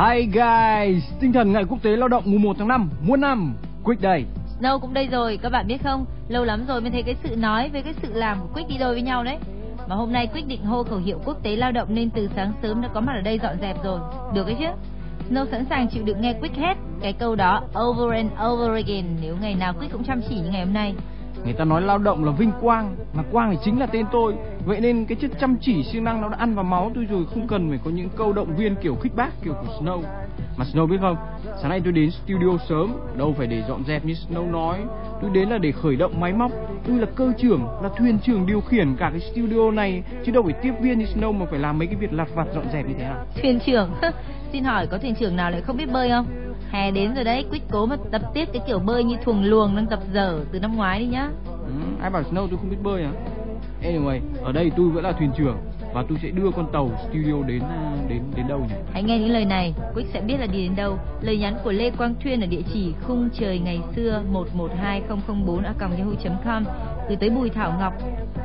Hi guys, tinh thần ngày quốc tế lao động mùng 1 tháng 5, muôn năm, Quick đây. Snow cũng đây rồi, các bạn biết không? Lâu lắm rồi mới thấy cái sự nói với cái sự làm của Quick đi đôi với nhau đấy. Mà hôm nay Quick định hô khẩu hiệu quốc tế lao động nên từ sáng sớm đã có mặt ở đây dọn dẹp rồi. Được ấy chứ? Snow sẵn sàng chịu đựng nghe Quick hét cái câu đó over and over again nếu ngày nào Quick cũng chăm chỉ như ngày hôm nay. Người ta nói lao động là vinh quang, mà quang thì chính là tên tôi. Vậy nên cái chất chăm chỉ siêng năng nó đã ăn vào máu tôi rồi, không cần phải có những câu động viên kiểu bác kiểu của Snow. Mà Snow biết không, sáng nay tôi đến studio sớm, đâu phải để dọn dẹp như Snow nói. Tôi đến là để khởi động máy móc. Tôi là cơ trưởng, là thuyền trưởng điều khiển cả cái studio này, chứ đâu phải tiếp viên như Snow mà phải làm mấy cái việc lặt vặt dọn dẹp như thế à? Thuyền trưởng? Xin hỏi có thuyền trưởng nào lại không biết bơi không? Hè đến rồi đấy, Quick cố mà tập tiếp cái kiểu bơi như thuồng luồng đang tập dở từ năm ngoái đi nhá. Ừ, ai bảo Snow tôi không biết bơi à? Anyway, ở đây tôi vẫn là thuyền trưởng và tôi sẽ đưa con tàu studio đến à, đến đến đâu nhỉ? Hãy nghe những lời này, Quick sẽ biết là đi đến đâu. Lời nhắn của Lê Quang Thuyên ở địa chỉ khung trời ngày xưa 112004 a yahoo.com gửi tới Bùi Thảo Ngọc,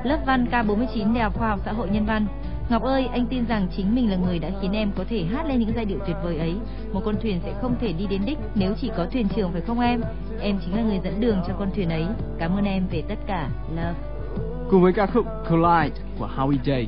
lớp văn K49 Đại học Khoa học Xã hội Nhân văn. Ngọc ơi, anh tin rằng chính mình là người đã khiến em có thể hát lên những giai điệu tuyệt vời ấy. Một con thuyền sẽ không thể đi đến đích nếu chỉ có thuyền trưởng phải không em? Em chính là người dẫn đường cho con thuyền ấy. Cảm ơn em về tất cả. Love. Cùng với ca khúc Collide của Howie J.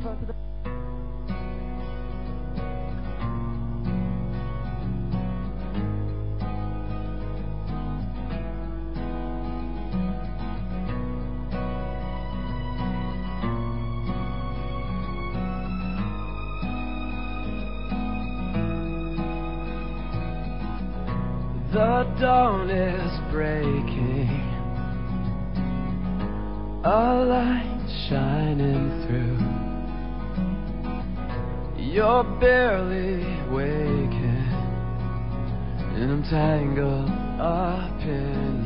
Barely waking, and I'm tangled up in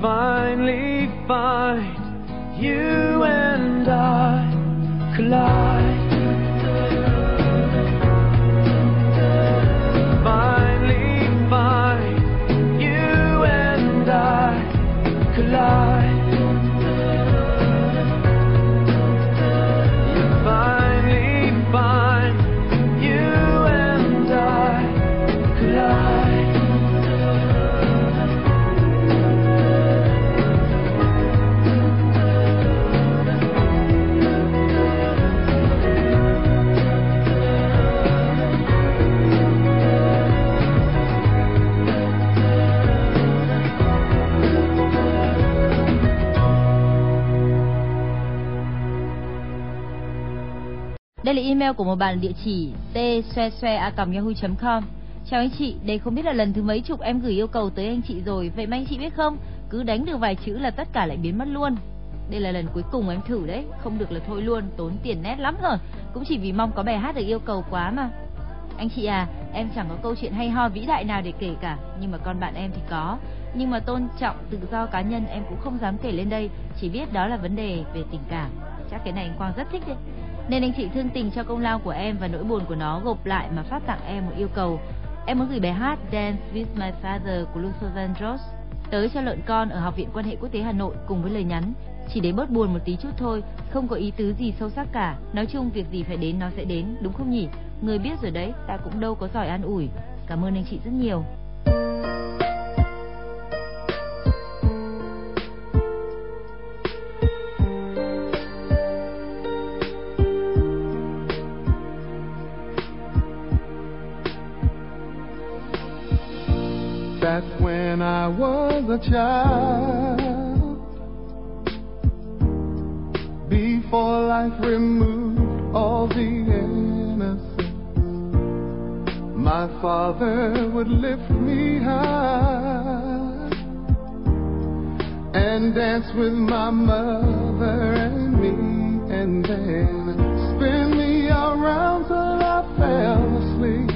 finally find you and I collide. Đây là email của một bạn địa chỉ t xoe xoe a yahoo.com. Chào anh chị, đây không biết là lần thứ mấy chục em gửi yêu cầu tới anh chị rồi, vậy mà anh chị biết không, cứ đánh được vài chữ là tất cả lại biến mất luôn. Đây là lần cuối cùng em thử đấy, không được là thôi luôn, tốn tiền nét lắm rồi. Cũng chỉ vì mong có bài hát được yêu cầu quá mà. Anh chị à, em chẳng có câu chuyện hay ho vĩ đại nào để kể cả, nhưng mà con bạn em thì có. Nhưng mà tôn trọng tự do cá nhân em cũng không dám kể lên đây, chỉ biết đó là vấn đề về tình cảm. Chắc cái này anh Quang rất thích đấy. Nên anh chị thương tình cho công lao của em và nỗi buồn của nó gộp lại mà phát tặng em một yêu cầu. Em muốn gửi bài hát Dance with My Father của Luther Vandross tới cho lợn con ở Học viện Quan hệ Quốc tế Hà Nội cùng với lời nhắn chỉ để bớt buồn một tí chút thôi, không có ý tứ gì sâu sắc cả. Nói chung việc gì phải đến nó sẽ đến, đúng không nhỉ? Người biết rồi đấy, ta cũng đâu có giỏi an ủi. Cảm ơn anh chị rất nhiều. Father would lift me high and dance with my mother and me, and then spin me around till I fell asleep.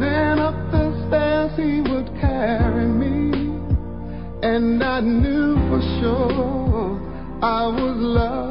Then up the stairs he would carry me, and I knew for sure I was loved.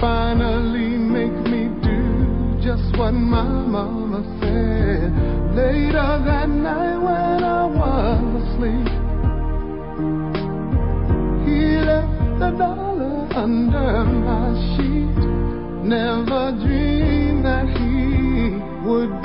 Finally make me do just what my mama said. Later that night when I was asleep, he left the dollar under my sheet. Never dreamed that he would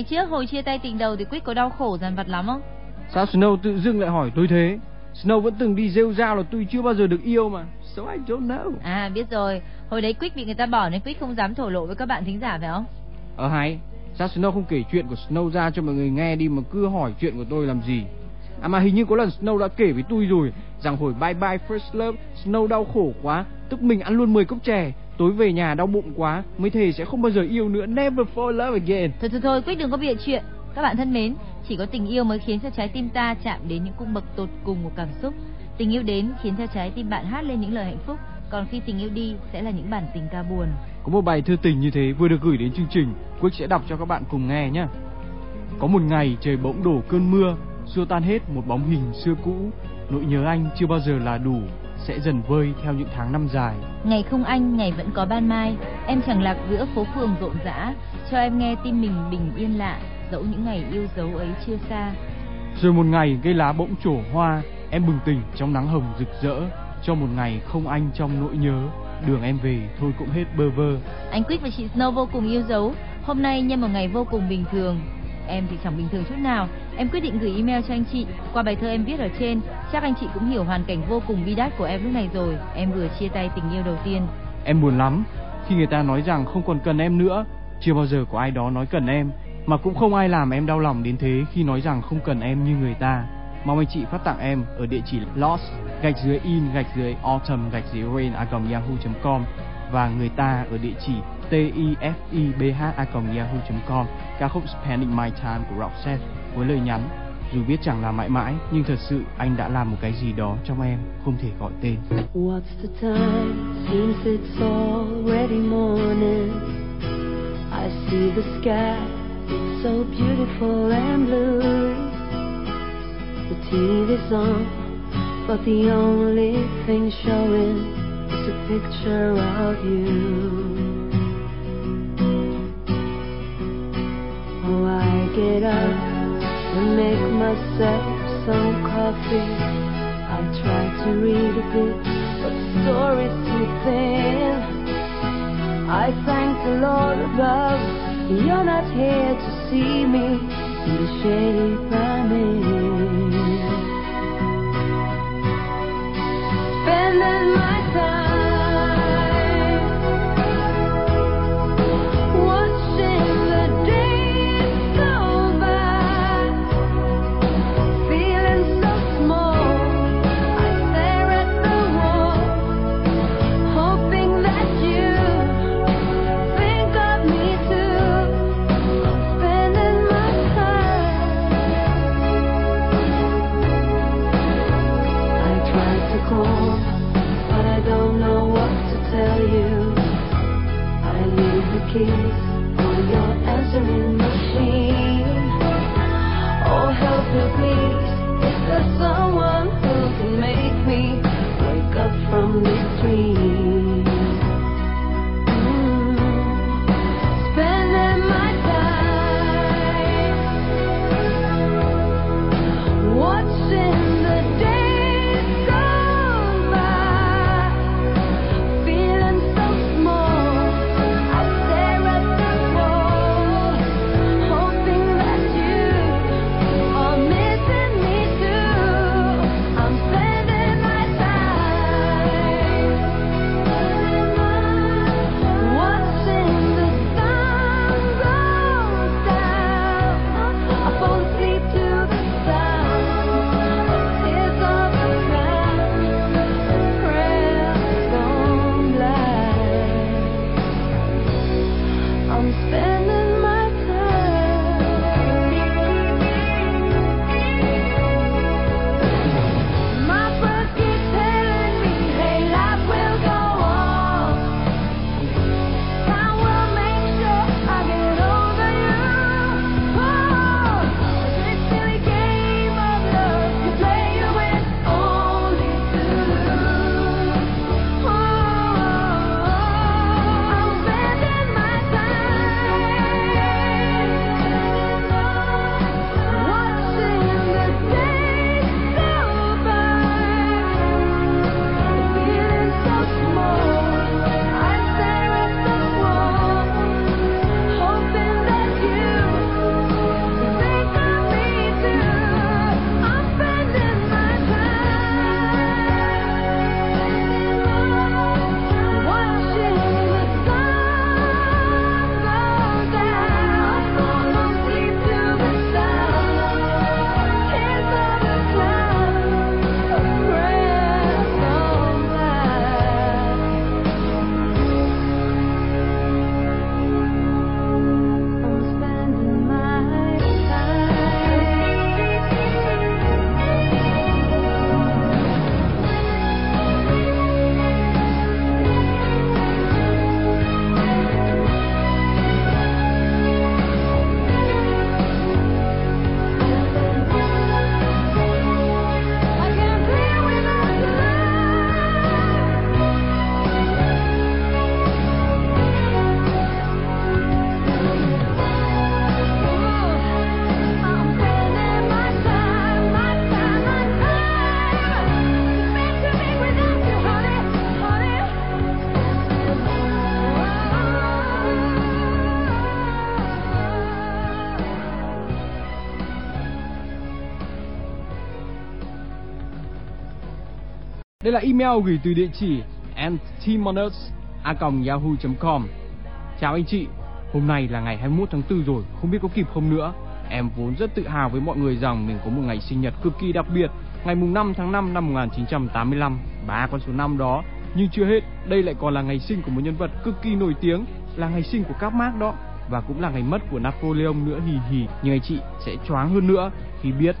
Ngày trước hồi chia tay tình đầu thì Quick có đau khổ dằn vặt lắm không? Sao Snow tự dưng lại hỏi tôi thế? Snow vẫn từng đi rêu rao là tôi chưa bao giờ được yêu mà. So I don't know. À biết rồi, hồi đấy Quick bị người ta bỏ nên Quick không dám thổ lộ với các bạn thính giả phải không? Ờ hay, sao Snow không kể chuyện của Snow ra cho mọi người nghe đi mà cứ hỏi chuyện của tôi làm gì? À mà hình như có lần Snow đã kể với tôi rồi rằng hồi bye bye first love Snow đau khổ quá, tức mình ăn luôn 10 cốc chè, tối về nhà đau bụng quá, mới thề sẽ không bao giờ yêu nữa, never fall in love again. Thôi thôi thôi, Quick đừng có bịa chuyện. Các bạn thân mến, chỉ có tình yêu mới khiến cho trái tim ta chạm đến những cung bậc tột cùng của cảm xúc. Tình yêu đến khiến cho trái tim bạn hát lên những lời hạnh phúc, còn khi tình yêu đi sẽ là những bản tình ca buồn. Có một bài thư tình như thế vừa được gửi đến chương trình, Quick sẽ đọc cho các bạn cùng nghe nhé. Có một ngày trời bỗng đổ cơn mưa, xua tan hết một bóng hình xưa cũ, nỗi nhớ anh chưa bao giờ là đủ, sẽ dần vơi theo những tháng năm dài. Ngày không anh, ngày vẫn có ban mai, em chẳng lạc giữa phố phường rộn rã, cho em nghe tim mình bình yên lạ, dẫu những ngày yêu dấu ấy chưa xa. Rồi một ngày cây lá bỗng trổ hoa, em bừng tỉnh trong nắng hồng rực rỡ, cho một ngày không anh trong nỗi nhớ, đường em về thôi cũng hết bơ vơ. Anh Quick và chị Snow vô cùng yêu dấu. Hôm nay nhân một ngày vô cùng bình thường. Em thì chẳng bình thường chút nào. Em quyết định gửi email cho anh chị. Qua bài thơ em viết ở trên, chắc anh chị cũng hiểu hoàn cảnh vô cùng bi đát của em lúc này rồi. Em vừa chia tay tình yêu đầu tiên. Em buồn lắm khi người ta nói rằng không còn cần em nữa, chưa bao giờ có ai đó nói cần em, mà cũng không ai làm em đau lòng đến thế khi nói rằng không cần em như người ta. Mong anh chị phát tặng em ở địa chỉ lost gạch dưới in gạch dưới autumn gạch dưới rain a yahoo.com và người ta ở địa chỉ t i f i b h a yahoo.com ca khúc Spending My Time của Roxette với lời nhắn dù biết chẳng là mãi mãi nhưng thật sự anh đã làm một cái gì đó trong em không thể gọi tên What's the time? Seems it's already morning. I see the sky, it's so beautiful and blue. The TV's on, but the only thing showing is a picture of you. Get up and make myself some coffee. I try to read a bit, but the story's too thin. I thank the Lord above, you're not here to see me in the shape I'm in. Spending my time king. Đây là email gửi từ địa chỉ antimonus@yahoo.com. Chào anh chị, hôm nay là ngày 21 tháng 4 rồi, không biết có kịp không nữa. Em vốn rất tự hào với mọi người rằng mình có một ngày sinh nhật cực kỳ đặc biệt, ngày mùng 5 tháng 5 năm 1985, ba con số năm đó. Nhưng chưa hết, đây lại còn là ngày sinh của một nhân vật cực kỳ nổi tiếng, là ngày sinh của các Marx đó và cũng là ngày mất của Napoleon nữa hì hì. Nhưng anh chị sẽ choáng hơn nữa khi biết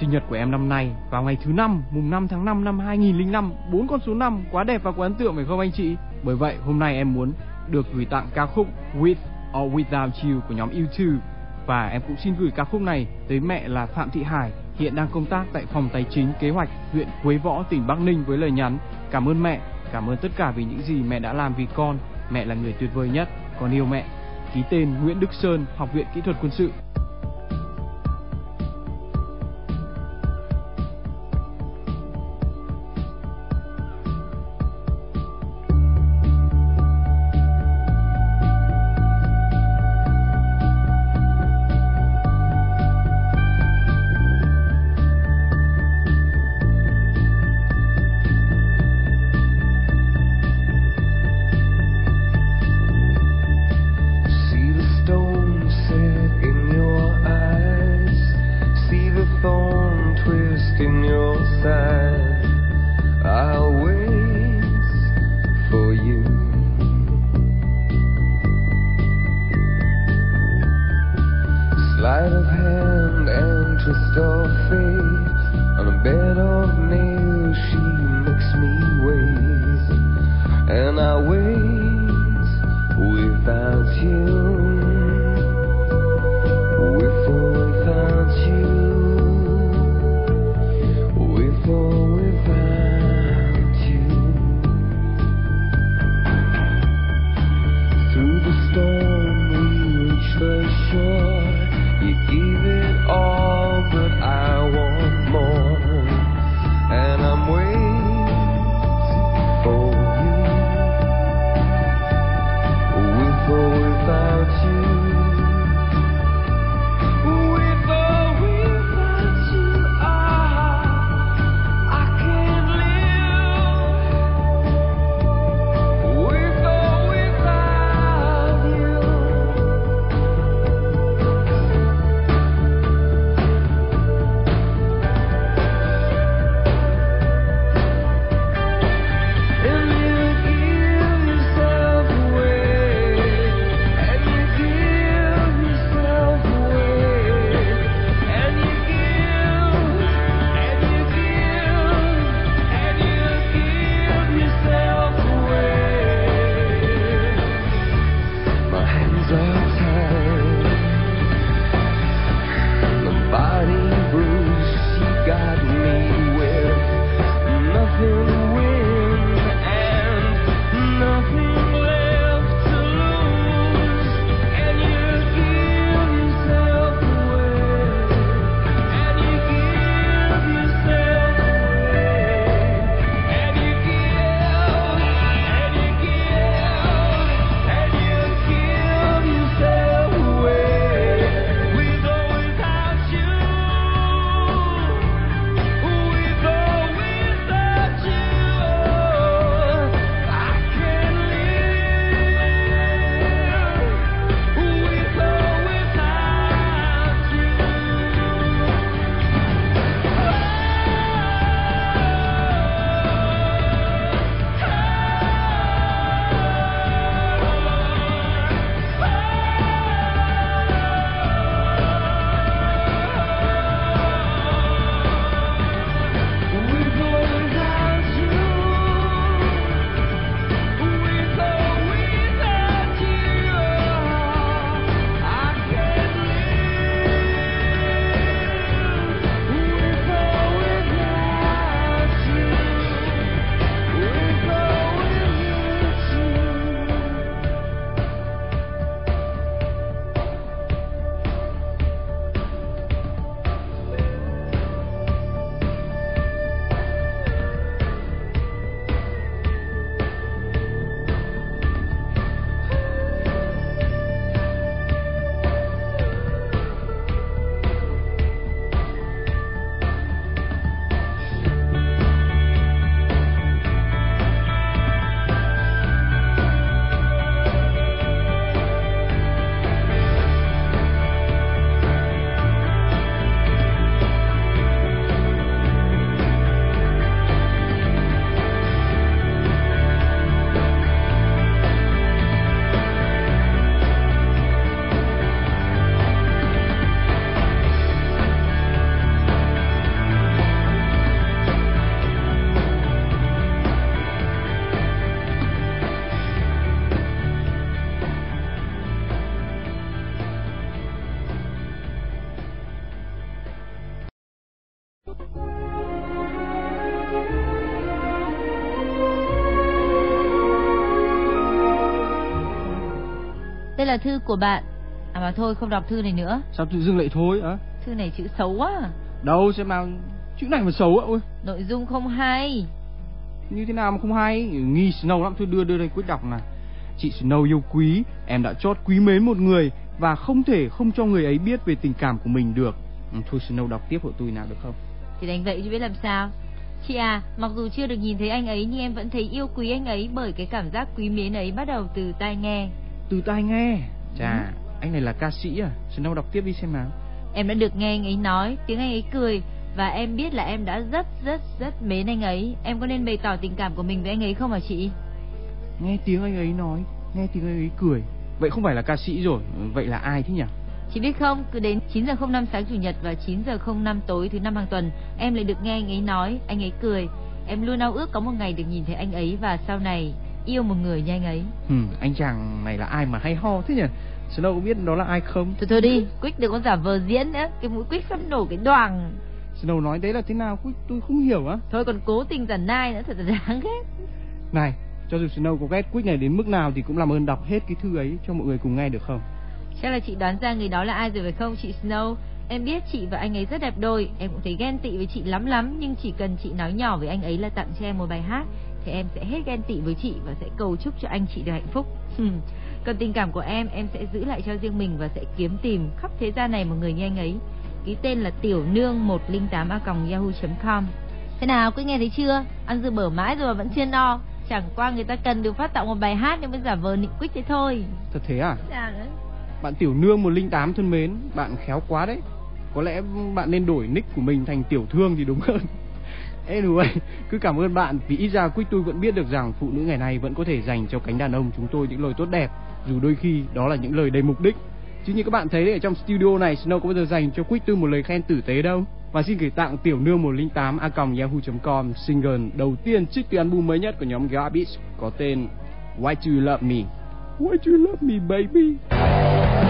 sinh nhật của em năm nay vào ngày thứ năm mùng 5 tháng 5 năm 2005, bốn con số 5 quá đẹp và quá ấn tượng phải không anh chị? Bởi vậy hôm nay em muốn được gửi tặng ca khúc With or Without You của nhóm U2 và em cũng xin gửi ca khúc này tới mẹ là Phạm Thị Hải hiện đang công tác tại phòng tài chính kế hoạch huyện Quế Võ tỉnh Bắc Ninh với lời nhắn cảm ơn mẹ cảm ơn tất cả vì những gì mẹ đã làm vì con. Mẹ là người tuyệt vời nhất. Con yêu mẹ. Ký tên Nguyễn Đức Sơn học viện kỹ thuật quân sự. Là thư của bạn. À mà thôi không đọc thư này nữa. Sao tự dưng lại thôi á? Thư này chữ xấu quá. Đâu xem nào, chữ này mà xấu á, ôi. Nội dung không hay. Như thế nào mà không hay, nghi Snow lắm, thôi đưa đưa đây quyết đọc này. Chị Snow yêu quý, em đã chót quý mến một người và không thể không cho người ấy biết về tình cảm của mình được. Ừ, thôi Snow đọc tiếp hộ tôi nào được không? Thì đánh vậy chứ biết làm sao. Chị à, mặc dù chưa được nhìn thấy anh ấy nhưng em vẫn thấy yêu quý anh ấy bởi cái cảm giác quý mến ấy bắt đầu từ tai nghe. Từ tai nghe. Chà, Ừ. anh này là ca sĩ à? Snow đọc tiếp đi xem nào. Em đã được nghe anh ấy nói, tiếng anh ấy cười và em biết là em đã rất rất rất mến anh ấy. Em có nên bày tỏ tình cảm của mình với anh ấy không hả chị? Nghe tiếng anh ấy nói, nghe tiếng anh ấy cười. Vậy không phải là ca sĩ rồi, vậy là ai thế nhỉ? Chị biết không, cứ đến 9 giờ 05 sáng chủ nhật và 9 giờ 05 tối thứ năm hàng tuần, em lại được nghe anh ấy nói, anh ấy cười. Em luôn ao ước có một ngày được nhìn thấy anh ấy và sau này yêu một người như anh ấy. Ừ, anh chàng này là ai mà hay ho thế nhỉ? Snow có biết đó là ai không? Thôi thôi đi, Quick đừng có giả vờ diễn nữa, cái mũi Quick sắp nổ cái đoàng. Snow nói đấy là thế nào? Tôi- Tôi không hiểu á. Thôi còn cố tình giả nai nữa, thật là đáng ghét. Này, cho dù Snow có ghét Quick này đến mức nào thì cũng làm ơn đọc hết cái thư ấy cho mọi người cùng nghe được không? Chắc là chị đoán ra người đó là ai rồi phải không chị Snow? Em biết chị và anh ấy rất đẹp đôi, em cũng thấy ghen tị với chị lắm lắm, nhưng chỉ cần chị nói nhỏ với anh ấy là tặng cho em một bài hát, thì em sẽ hết ghen tị với chị và sẽ cầu chúc cho anh chị được hạnh phúc. Hừm. Còn tình cảm của em, em sẽ giữ lại cho riêng mình và sẽ kiếm tìm khắp thế gian này một người như anh ấy. Ký tên là tiểu nương 108 a yahoo.com. Thế nào, quý nghe thấy chưa? Ăn dưa bở mãi rồi mà vẫn chưa no. Chẳng qua người ta cần được phát tặng một bài hát nên mới giả vờ nịnh quýt thế thôi. Thật thế à? Dạ. Bạn Tiểu Nương 108 thân mến, bạn khéo quá đấy. Có lẽ bạn nên đổi nick của mình thành Tiểu Thương thì đúng hơn. Anyway, cứ cảm ơn bạn vì ít ra Quick tôi vẫn biết được rằng phụ nữ ngày nay vẫn có thể dành cho cánh đàn ông chúng tôi những lời tốt đẹp, dù đôi khi đó là những lời đầy mục đích. Chứ như các bạn thấy đấy ở trong studio này, Snow có bao giờ dành cho Quick tôi một lời khen tử tế đâu. Và xin gửi tặng Tiểu Nương 108 a yahoo.com single đầu tiên trích từ album mới nhất của nhóm Garbage có tên Why Do You Love Me? Why Do You Love Me Baby?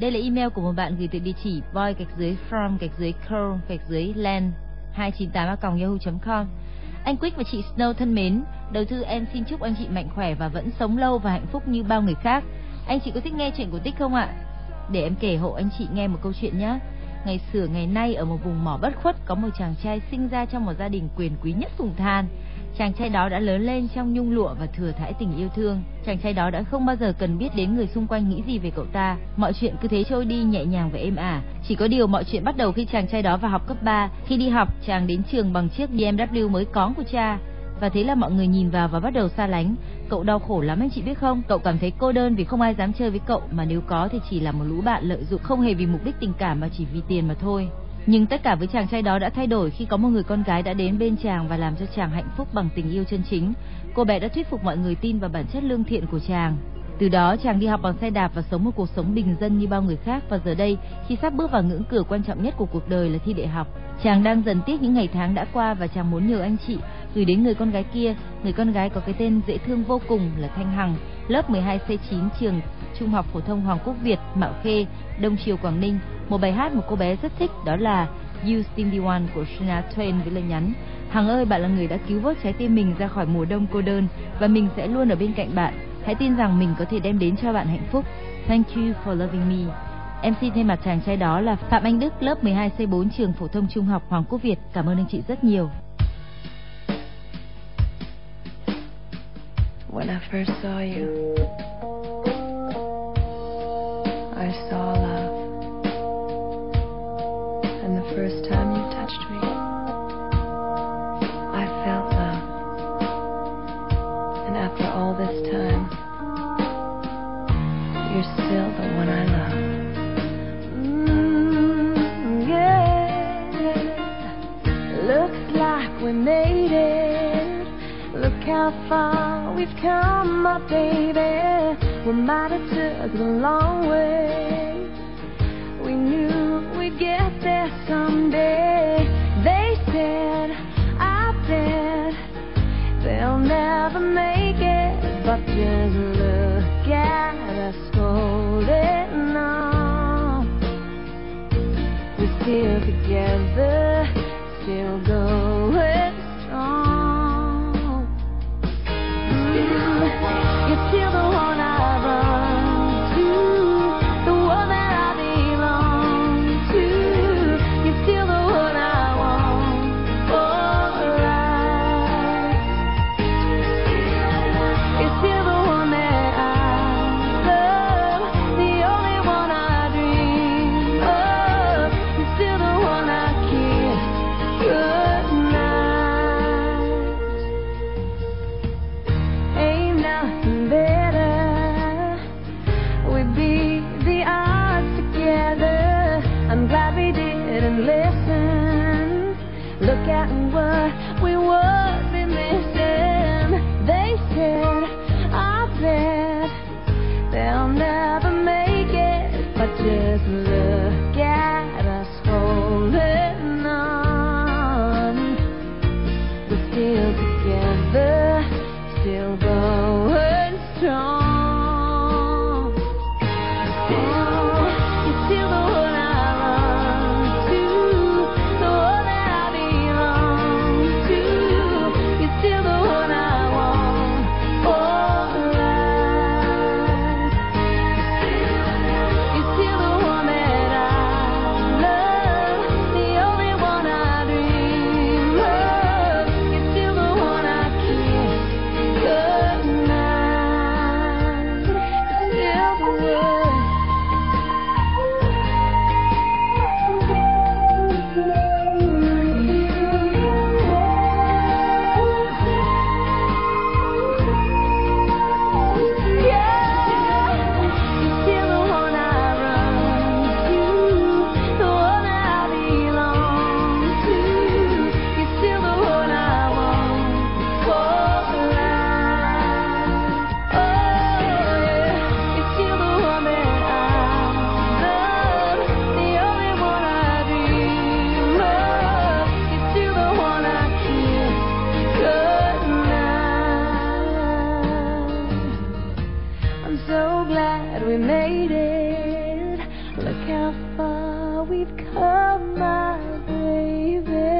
Đây là email của một bạn gửi từ địa chỉ boy gạch dưới from gạch dưới curl gạch dưới land 298 yahoo.com. Anh Quick và chị Snow thân mến, đầu thư em xin chúc anh chị mạnh khỏe và vẫn sống lâu và hạnh phúc như bao người khác. Anh chị có thích nghe chuyện của Tích không ạ? Để em kể hộ anh chị nghe một câu chuyện nhé. Ngày xưa ngày nay ở một vùng mỏ bất khuất có một chàng trai sinh ra trong một gia đình quyền quý nhất vùng than. Chàng trai đó đã lớn lên trong nhung lụa và thừa thãi tình yêu thương. Chàng trai đó đã không bao giờ cần biết đến người xung quanh nghĩ gì về cậu ta. Mọi chuyện cứ thế trôi đi nhẹ nhàng và êm ả. Chỉ có điều mọi chuyện bắt đầu khi chàng trai đó vào học cấp 3. Khi đi học, chàng đến trường bằng chiếc BMW mới có của cha và thế là mọi người nhìn vào và bắt đầu xa lánh. Cậu đau khổ lắm anh chị biết không? Cậu cảm thấy cô đơn vì không ai dám chơi với cậu mà nếu có thì chỉ là một lũ bạn lợi dụng không hề vì mục đích tình cảm mà chỉ vì tiền mà thôi. Nhưng tất cả với chàng trai đó đã thay đổi khi có một người con gái đã đến bên chàng và làm cho chàng hạnh phúc bằng tình yêu chân chính. Cô bé đã thuyết phục mọi người tin vào bản chất lương thiện của chàng. Từ đó chàng đi học bằng xe đạp và sống một cuộc sống bình dân như bao người khác và giờ đây khi sắp bước vào ngưỡng cửa quan trọng nhất của cuộc đời là thi đại học. Chàng đang dần tiếc những ngày tháng đã qua và chàng muốn nhờ anh chị gửi đến người con gái kia, người con gái có cái tên dễ thương vô cùng là Thanh Hằng, lớp 12C9 trường Trung học phổ thông Hoàng Quốc Việt, Mạo Khê, Đông Triều Quảng Ninh, một bài hát một cô bé rất thích đó là You Still the One của Shania Twain với lời nhắn Hằng ơi, bạn là người đã cứu vớt trái tim mình ra khỏi mùa đông cô đơn và mình sẽ luôn ở bên cạnh bạn. Hãy tin rằng mình có thể đem đến cho bạn hạnh phúc. Thank you for loving me. Em xin thay mặt chàng trai đó là Phạm Anh Đức, lớp 12C4 trường phổ thông trung học Hoàng Quốc Việt. Cảm ơn anh chị rất nhiều. When I first saw you, come, my baby. We might have took the long way. We knew we'd get there someday. They said, I bet they'll never make it. But just listen. Look at what we would how far we've come, my baby.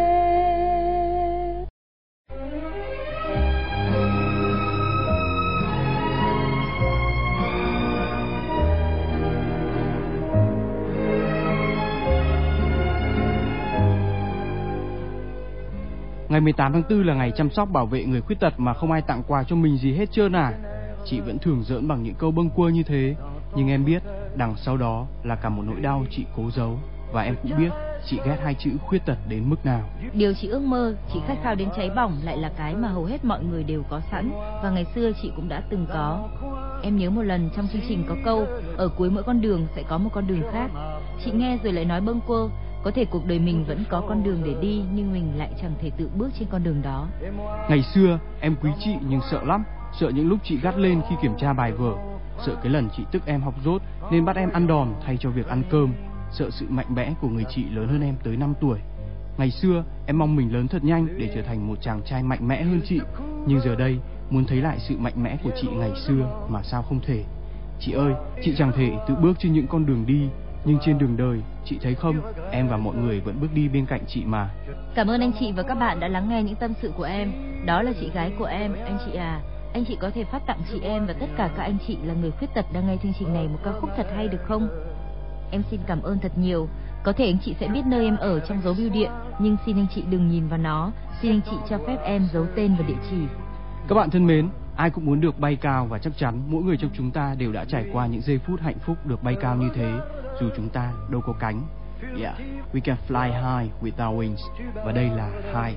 Ngày 18 tháng 4 là ngày chăm sóc bảo vệ người khuyết tật mà không ai tặng quà cho mình gì hết trơn à. Chị vẫn thường giỡn bằng những câu bâng quơ như thế, nhưng em biết đằng sau đó là cả một nỗi đau chị cố giấu và em cũng biết chị ghét hai chữ khuyết tật đến mức nào. Điều chị ước mơ, chị khát khao đến cháy bỏng lại là cái mà hầu hết mọi người đều có sẵn và ngày xưa chị cũng đã từng có. Em nhớ một lần trong chương trình có câu ở cuối mỗi con đường sẽ có một con đường khác. Chị nghe rồi lại nói bâng quơ, có thể cuộc đời mình vẫn có con đường để đi nhưng mình lại chẳng thể tự bước trên con đường đó. Ngày xưa em quý chị nhưng sợ lắm, sợ những lúc chị gắt lên khi kiểm tra bài vở, sợ cái lần chị tức em học dốt nên bắt em ăn đòn thay cho việc ăn cơm, sợ sự mạnh mẽ của người chị lớn hơn em tới 5 tuổi. Ngày xưa em mong mình lớn thật nhanh để trở thành một chàng trai mạnh mẽ hơn chị, nhưng giờ đây muốn thấy lại sự mạnh mẽ của chị ngày xưa mà sao không thể. Chị ơi, chị chẳng thể tự bước trên những con đường đi, nhưng trên đường đời, chị thấy không, em và mọi người vẫn bước đi bên cạnh chị mà. Cảm ơn anh chị và các bạn đã lắng nghe những tâm sự của em. Đó là chị gái của em, anh chị à. Anh chị có thể phát tặng chị em và tất cả các anh chị là người khuyết tật đang nghe chương trình này một ca khúc thật hay được không? Em xin cảm ơn thật nhiều. Có thể anh chị sẽ biết nơi em ở trong dấu bưu điện, nhưng xin anh chị đừng nhìn vào nó. Xin anh chị cho phép em giấu tên và địa chỉ. Các bạn thân mến, ai cũng muốn được bay cao và chắc chắn mỗi người trong chúng ta đều đã trải qua những giây phút hạnh phúc được bay cao như thế, dù chúng ta đâu có cánh. Yeah, we can fly high with our wings. Và đây là High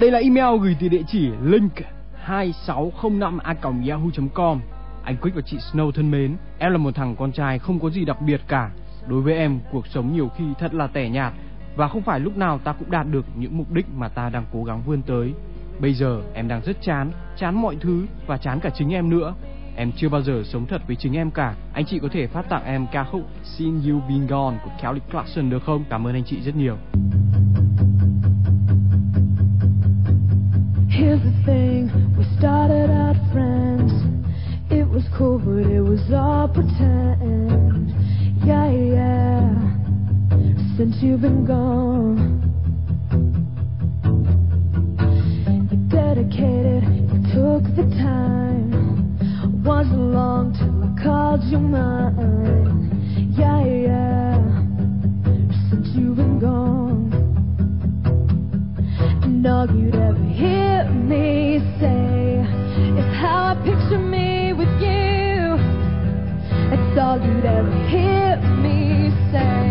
Đây là email gửi từ địa chỉ link 2605 a yahoo.com. Anh Quick và chị Snow thân mến, em là một thằng con trai không có gì đặc biệt cả. Đối với em, cuộc sống nhiều khi thật là tẻ nhạt và không phải lúc nào ta cũng đạt được những mục đích mà ta đang cố gắng vươn tới. Bây giờ em đang rất chán, chán mọi thứ và chán cả chính em nữa. Em chưa bao giờ sống thật với chính em cả. Anh chị có thể phát tặng em ca khúc Seen You Been Gone của Kelly Clarkson được không? Cảm ơn anh chị rất nhiều. Here's the thing, we started out friends. It was cool, but it was all pretend. Yeah, yeah. Since you've been gone, you dedicated, you took the time. Wasn't long till I called you mine. Yeah, yeah. Since you've been gone. And all you'd ever hear me say is how I picture me with you. That's all you'd ever hear me say.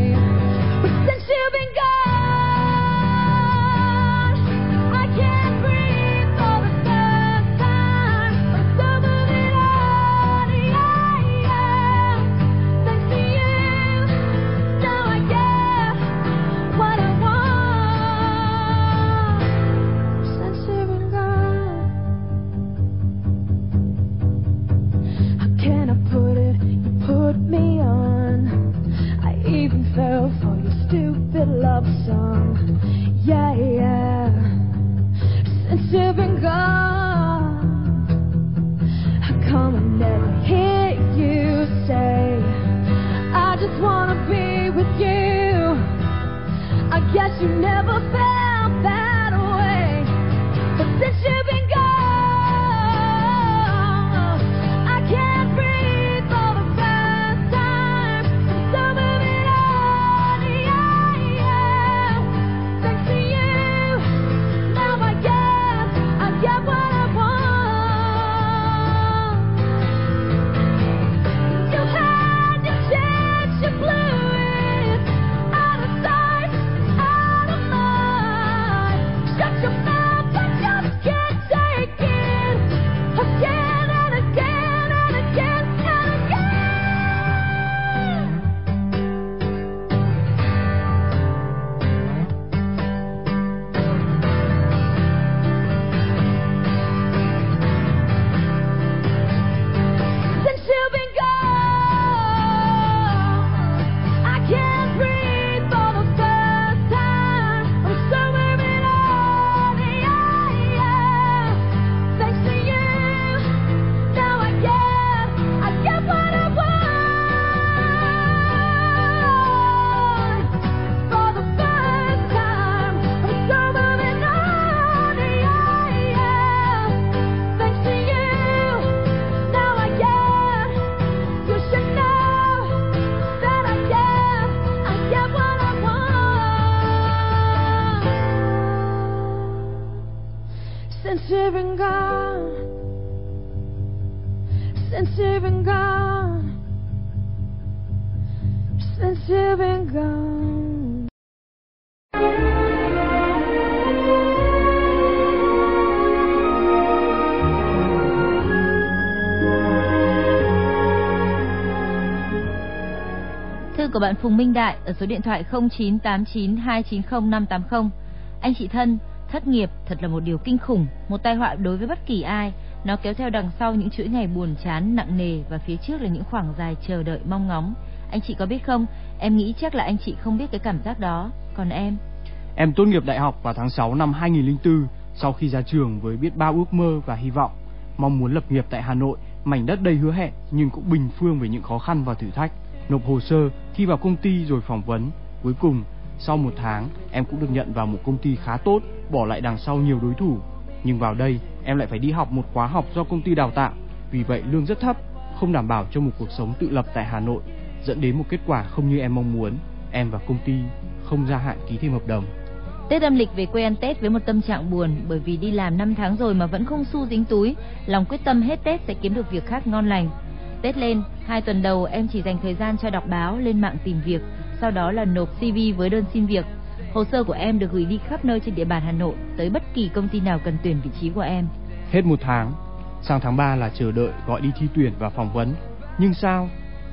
Của bạn Phùng Minh Đại ở số điện thoại 0989290580. Anh chị thân, thất nghiệp thật là một điều kinh khủng, một tai họa đối với bất kỳ ai. Nó kéo theo đằng sau những chuỗi ngày buồn chán, nặng nề và phía trước là những khoảng dài chờ đợi mong ngóng. Anh chị có biết không? Em nghĩ chắc là anh chị không biết cái cảm giác đó. Còn em? Em tốt nghiệp đại học vào tháng 6 năm 2004 sau khi ra trường với biết bao ước mơ và hy vọng. Mong muốn lập nghiệp tại Hà Nội, mảnh đất đầy hứa hẹn nhưng cũng bình phương với những khó khăn và thử thách. Nộp hồ sơ, thi vào công ty rồi phỏng vấn. Cuối cùng, sau một tháng, em cũng được nhận vào một công ty khá tốt, bỏ lại đằng sau nhiều đối thủ. Nhưng vào đây, em lại phải đi học một khóa học do công ty đào tạo. Vì vậy lương rất thấp, không đảm bảo cho một cuộc sống tự lập tại Hà Nội, dẫn đến một kết quả không như em mong muốn. Em và công ty không gia hạn ký thêm hợp đồng. Tết âm lịch về quê ăn Tết với một tâm trạng buồn bởi vì đi làm 5 tháng rồi mà vẫn không xu dính túi, lòng quyết tâm hết Tết sẽ kiếm được việc khác ngon lành. Tết lên, hai tuần đầu em chỉ dành thời gian cho đọc báo, lên mạng tìm việc, sau đó là nộp CV với đơn xin việc. Hồ sơ của em được gửi đi khắp nơi trên địa bàn Hà Nội, tới bất kỳ công ty nào cần tuyển vị trí của em. Hết một tháng, sang tháng 3 là chờ đợi gọi đi thi tuyển và phỏng vấn. Nhưng sao?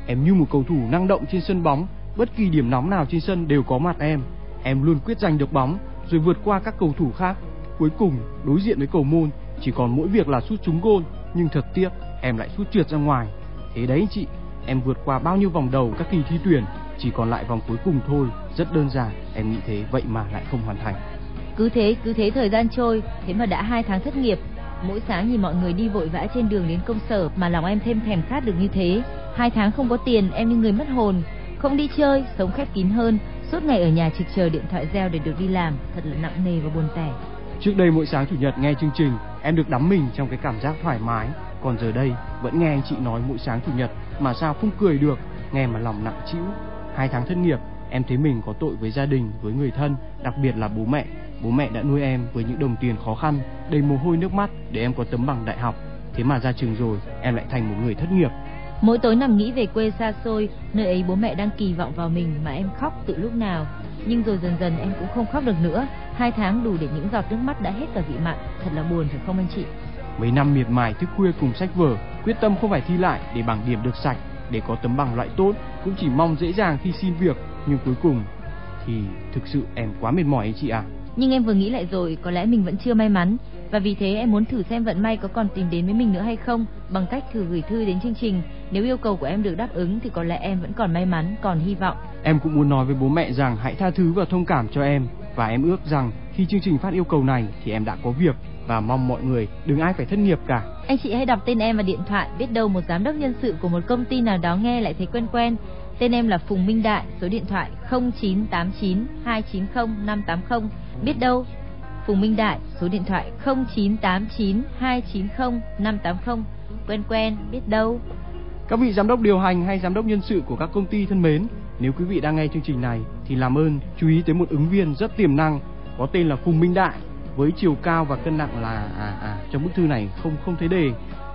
Em như một cầu thủ năng động trên sân bóng, bất kỳ điểm nóng nào trên sân đều có mặt em. Em luôn quyết giành được bóng, rồi vượt qua các cầu thủ khác. Cuối cùng, đối diện với cầu môn, chỉ còn mỗi việc là sút trúng gôn, nhưng thật tiếc, em lại sút trượt ra ngoài. Thế đấy chị, em vượt qua bao nhiêu vòng đầu các kỳ thi tuyển, chỉ còn lại vòng cuối cùng thôi, rất đơn giản, em nghĩ thế vậy mà lại không hoàn thành. Cứ thế, cứ thế thời gian trôi, thế mà đã hai tháng thất nghiệp. Mỗi sáng nhìn mọi người đi vội vã trên đường đến công sở mà lòng em thêm thèm khát được như thế. Hai tháng không có tiền, em như người mất hồn, không đi chơi, sống khép kín hơn, suốt ngày ở nhà trực chờ điện thoại reo để được đi làm, thật là nặng nề và buồn tẻ. Trước đây mỗi sáng chủ nhật nghe chương trình, em được đắm mình trong cái cảm giác thoải mái. Còn giờ đây, vẫn nghe anh chị nói mỗi sáng chủ nhật mà sao không cười được, nghe mà lòng nặng trĩu. Hai tháng thất nghiệp, em thấy mình có tội với gia đình, với người thân, đặc biệt là bố mẹ. Bố mẹ đã nuôi em với những đồng tiền khó khăn, đầy mồ hôi nước mắt để em có tấm bằng đại học. Thế mà ra trường rồi, em lại thành một người thất nghiệp. Mỗi tối nằm nghĩ về quê xa xôi, nơi ấy bố mẹ đang kỳ vọng vào mình mà em khóc từ lúc nào. Nhưng rồi dần dần em cũng không khóc được nữa. Hai tháng đủ để những giọt nước mắt đã hết cả vị mặn. Thật là buồn phải không anh chị? Mấy năm miệt mài thức khuya cùng sách vở, quyết tâm không phải thi lại để bằng điểm được sạch, để có tấm bằng loại tốt, cũng chỉ mong dễ dàng khi xin việc, nhưng cuối cùng thì thực sự em quá mệt mỏi ấy chị ạ. Nhưng em vừa nghĩ lại rồi, có lẽ mình vẫn chưa may mắn và vì thế em muốn thử xem vận may có còn tìm đến với mình nữa hay không bằng cách thử gửi thư đến chương trình. Nếu yêu cầu của em được đáp ứng thì có lẽ em vẫn còn may mắn, còn hy vọng. Em cũng muốn nói với bố mẹ rằng hãy tha thứ và thông cảm cho em và em ước rằng khi chương trình phát yêu cầu này thì em đã có việc và mong mọi người đừng ai phải thất nghiệp cả. Anh chị hãy đọc tên em và điện thoại, biết đâu một giám đốc nhân sự của một công ty nào đó nghe lại thấy quen quen. Tên em là Phùng Minh Đại, số điện thoại 0989 290 580. Biết đâu Phùng Minh Đại, số điện thoại 0989 290 580. Quen quen, biết đâu. Các vị giám đốc điều hành hay giám đốc nhân sự của các công ty thân mến, nếu quý vị đang nghe chương trình này thì làm ơn chú ý tới một ứng viên rất tiềm năng có tên là Phùng Minh Đại với chiều cao và cân nặng là à à trong bức thư này không không thấy đề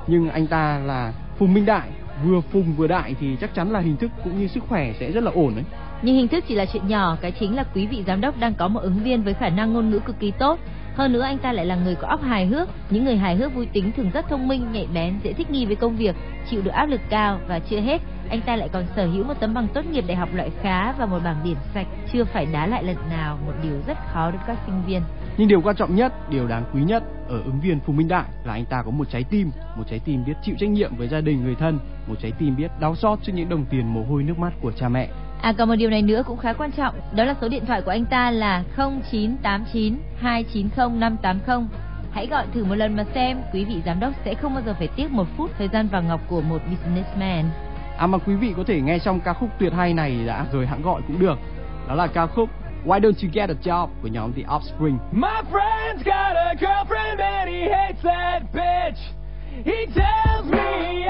nhưng anh ta là Phùng Minh Đại vừa phùng vừa đại thì chắc chắn là hình thức cũng như sức khỏe sẽ rất là ổn đấy. Nhưng hình thức chỉ là chuyện nhỏ, cái chính là quý vị giám đốc đang có một ứng viên với khả năng ngôn ngữ cực kỳ tốt. Hơn nữa anh ta lại là người có óc hài hước, những người hài hước vui tính thường rất thông minh, nhạy bén, dễ thích nghi với công việc, chịu được áp lực cao và chưa hết, anh ta lại còn sở hữu một tấm bằng tốt nghiệp đại học loại khá và một bảng điểm sạch, chưa phải đá lại lần nào, một điều rất khó đối với các sinh viên. Nhưng điều quan trọng nhất, điều đáng quý nhất ở ứng viên Phùng Minh Đại là anh ta có một trái tim, một trái tim biết chịu trách nhiệm với gia đình người thân, một trái tim biết đau xót trước những đồng tiền mồ hôi nước mắt của cha mẹ. À còn một điều này nữa cũng khá quan trọng, đó là số điện thoại của anh ta là 0989 290 580. Hãy gọi thử một lần mà xem, quý vị giám đốc sẽ không bao giờ phải tiếc một phút thời gian vàng ngọc của một businessman. À mà quý vị có thể nghe xong ca khúc tuyệt hay này đã rồi hãng gọi cũng được. Đó là ca khúc Why Don't You Get a Job của nhóm The Offspring. My friend's got a girlfriend and he hates that bitch. He tells me